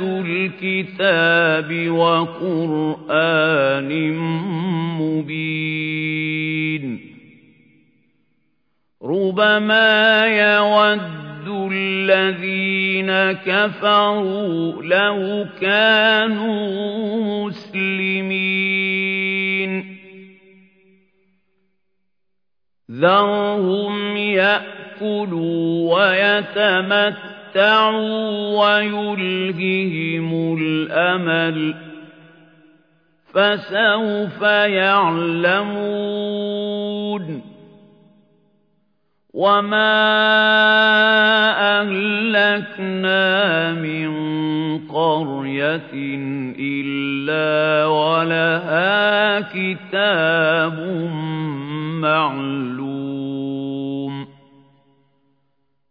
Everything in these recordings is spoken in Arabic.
الكتاب وقرآن مبين ربما يود الذين كفروا لو كانوا مسلمين ذرهم يأكلوا ويتمتعوا تَمَتَّعُوا وَيُلْهِهِمُ الْأَمَلُ فَسَوْفَ يَعْلَمُونَ وَمَا أَهْلَكْنَا مِنْ قَرْيَةٍ إِلَّا وَلَهَا كِتَابٌ مَعْلُومٌ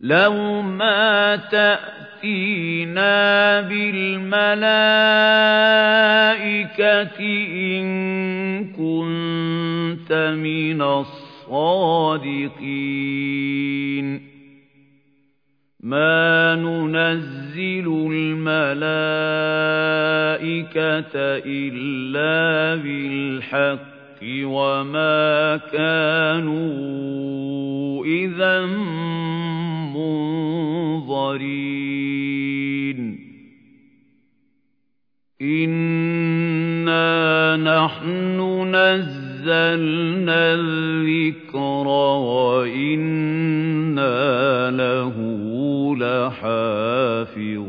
لَوْ مَا تَأْتِينَا بِالْمَلَائِكَةِ إِن كُنتَ مِنَ الصَّادِقِينَ مَا نُنَزِّلُ الْمَلَائِكَةَ إِلَّا بِالْحَقِّ وَمَا كَانُوا إِذًا مُنظَرِينَ إِنَّا نَحْنُ نَزَّلْنَا الذِّكْرَ وَإِنَّا لَهُ لَحَافِظُونَ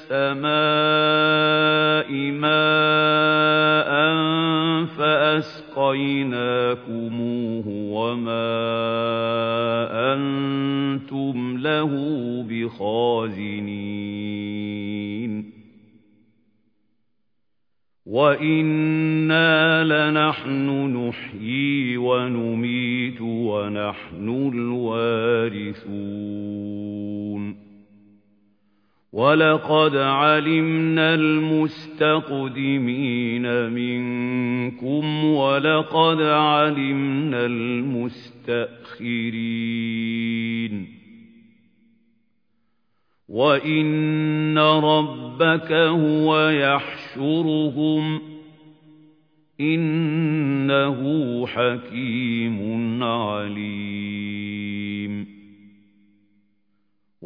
السَّمَاءِ مَاءً فَأَسْقَيْنَاكُمُوهُ وَمَا أَنتُمْ لَهُ بِخَازِنِينَ. وَإِنَّا لَنَحْنُ نُحْيِي وَنُمِيتُ وَنَحْنُ الْوَارِثُونَ. وَلَقَدْ عَلِمْنَا الْمُسْتَقْدِمِينَ مِنكُمْ وَلَقَدْ عَلِمْنَا الْمُسْتَأْخِرِينَ وَإِنَّ رَبَّكَ هُوَ يَحْشُرُهُمْ ۚ إِنَّهُ حَكِيمٌ عَلِيمٌ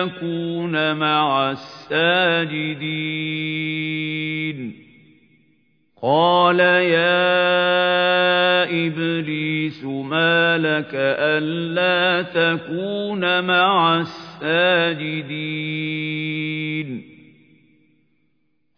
يَكُونَ مَعَ السَّاجِدِينَ. قَالَ يَا إِبْلِيسُ مَا لَكَ أَلَّا تَكُونَ مَعَ السَّاجِدِينَ.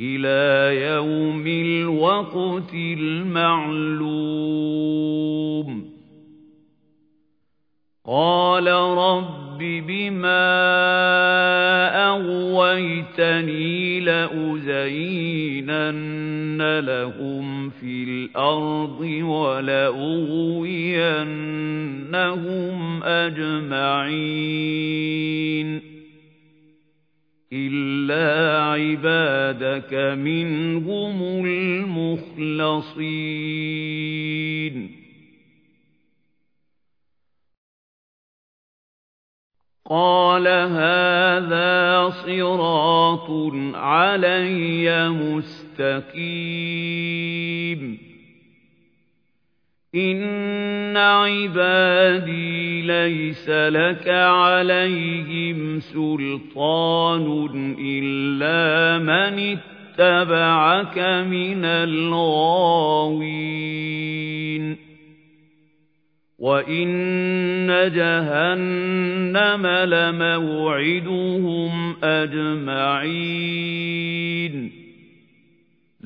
إِلَىٰ يَوْمِ الْوَقْتِ الْمَعْلُومِ. قَالَ رَبِّ بِمَا أَغْوَيْتَنِي لَأُزَيِّنَنَّ لَهُمْ فِي الْأَرْضِ وَلَأُغْوِيَنَّهُمْ أَجْمَعِينَ. إِلَّا عِبَادَكَ مِنْهُمُ الْمُخْلَصِينَ قَالَ هَٰذَا صِرَاطٌ عَلَيَّ مُسْتَقِيمٌ إِنَّ عِبَادِي لَيْسَ لَكَ عَلَيْهِمْ سُلْطَانٌ إِلَّا مَنِ اتَّبَعَكَ مِنَ الْغَاوِينَ وَإِنَّ جَهَنَّمَ لَمَوْعِدُهُمْ أَجْمَعِينَ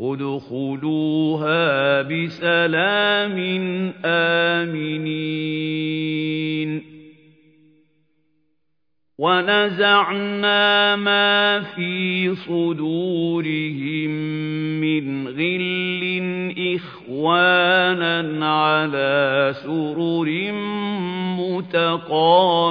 ادخلوها بسلام آمنين. ونزعنا ما في صدورهم من غل إخوانا على سرر متقابلين.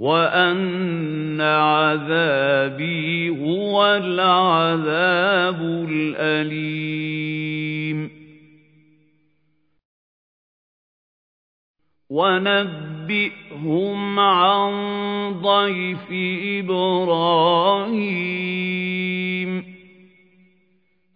وأن عذابي هو العذاب الأليم ونبئهم عن ضيف إبراهيم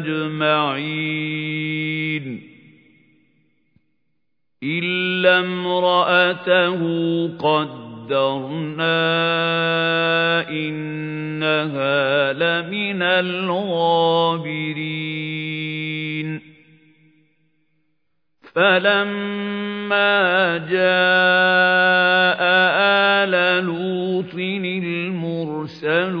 أجمعين. إلا امرأته قدرنا إنها لمن الغابرين. فلما جاء آل لوط المرسلون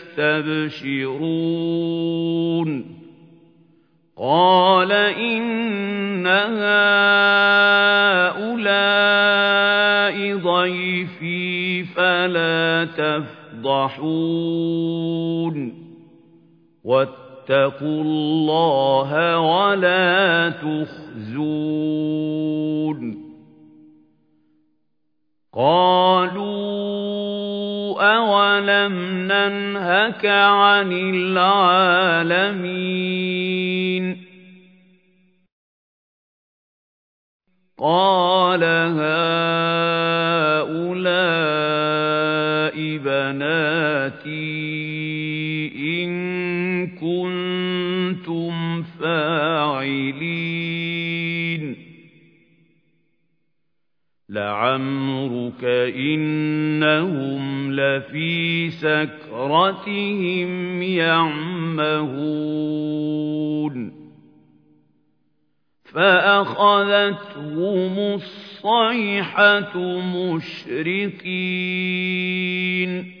يَسْتَبْشِرُونَ قَالَ إِنَّ هَٰؤُلَاءِ ضَيْفِي فَلَا تَفْضَحُونِ. وَاتَّقُوا اللَّهَ وَلَا تُخْزُونِ. قَالُوا أَوَلَمْ نَنْهَكَ عَنِ الْعَالَمِينَ قَالَ هَؤُلَاءِ بَنَاتِي إِن كُنتُمْ فَاعِلِينَ لَعَمْرُكَ إِنَّهُمْ لَفِي سَكْرَتِهِمْ يَعْمَهُونَ. فَأَخَذَتْهُمُ الصَّيْحَةُ مُشْرِقِينَ.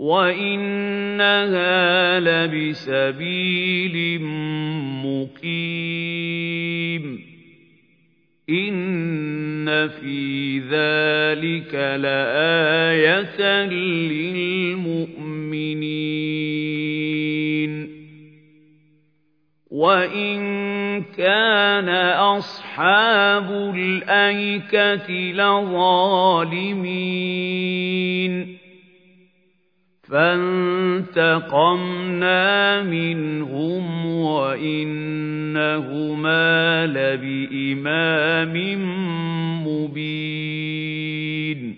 وَإِنَّهَا لَبِسَبِيلٍ مُّقِيمٍ إِنَّ فِي ذَلِكَ لَآيَةً لِّلْمُؤْمِنِينَ وَإِن كَانَ أَصْحَابُ الْأَيْكَةِ لَظَالِمِينَ فَانتَقَمْنَا مِنْهُمْ وَإِنَّهُمَا لَبِإِمَامٍ مُّبِينٍ.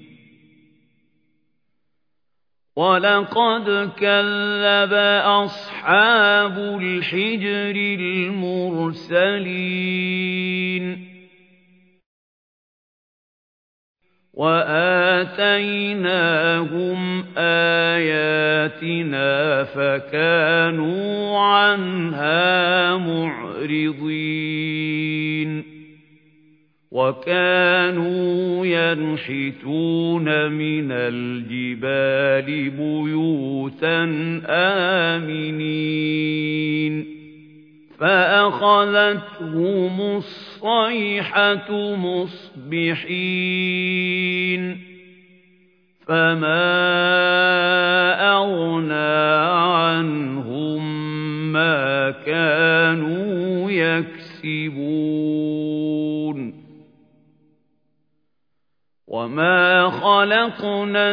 وَلَقَدْ كَذَّبَ أَصْحَابُ الْحِجْرِ الْمُرْسَلِينَ. وَآتَيْنَاهُمْ آيَاتِنَا فَكَانُوا عَنْهَا مُعْرِضِينَ وَكَانُوا يَنْحِتُونَ مِنَ الْجِبَالِ بُيُوتًا آمِنِينَ فَأَخَذَتْهُمُ الصَّيْحَةُ مُصْبِحِينَ فَمَا أَغْنَىٰ عَنْهُم مَّا كَانُوا يَكْسِبُونَ وَمَا خَلَقْنَا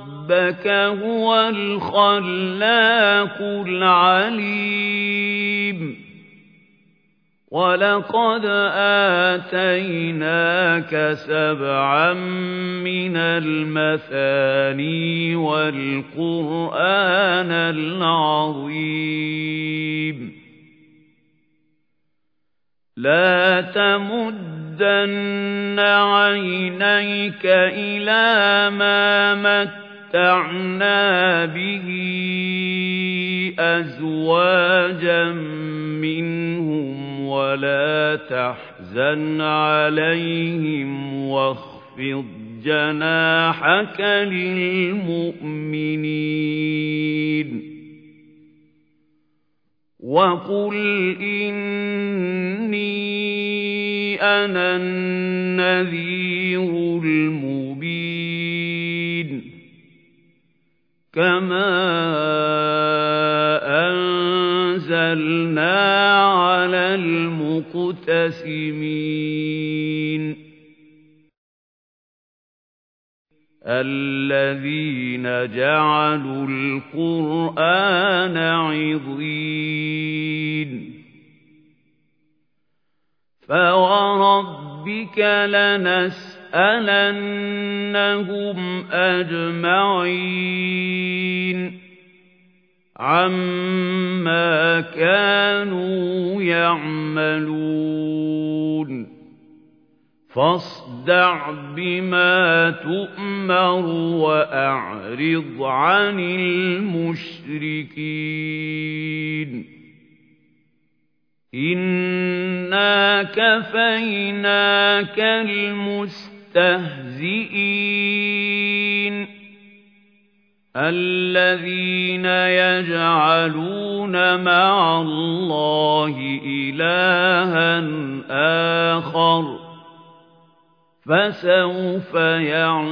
رَبَّكَ هُوَ الْخَلَّاقُ الْعَلِيمُ. وَلَقَدْ آتَيْنَاكَ سَبْعًا مِنَ الْمَثَانِي وَالْقُرْآنَ الْعَظِيمَ. لَا تَمُدَّنَّ عَيْنَيْكَ إِلَىٰ مَا مَتَّعْنَا بِهِ أَزْوَاجًا مِّنْهُمْ وَلَا تَحْزَنْ عَلَيْهِمْ وَاخْفِضْ جَنَاحَكَ لِلْمُؤْمِنِينَ وَقُلْ إِنِّي أَنَا النَّذِيرُ كَمَا أَنزَلْنَا عَلَى الْمُقْتَسِمِينَ الَّذِينَ جَعَلُوا الْقُرْآنَ عِضِينَ فَوَرَبِّكَ لَنَسْأَلَنَّهُمْ أَجْمَعِينَ عَمَّا كَانُوا يَعْمَلُونَ. فاصدع بما تؤمر وأعرض عن المشركين. إنا كفيناك المستهزئين الذين يجعلون مع الله إلها آخر فسوف يعلمون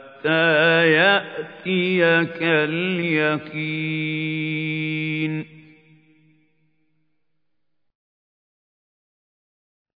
حتى يأتيك اليقين